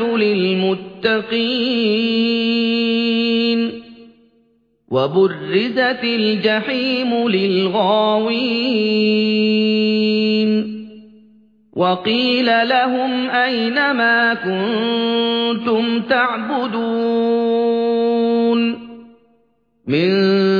للمتقين. وبرزت الجحيم للغاوين. وقيل لهم أين ما كنتم تعبدون. من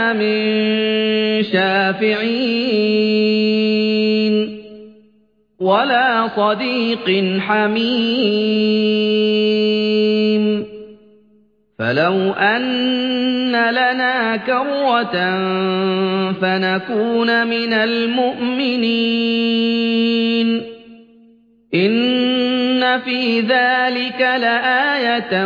من شافعين ولا صديق حميم فلو أن لنا كروة فنكون من المؤمنين إن في ذلك لآية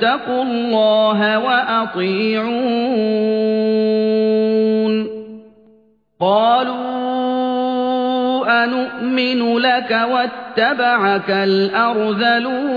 فاتقوا الله وأطيعون. قالوا أنؤمن لك واتبعك الأرذلون.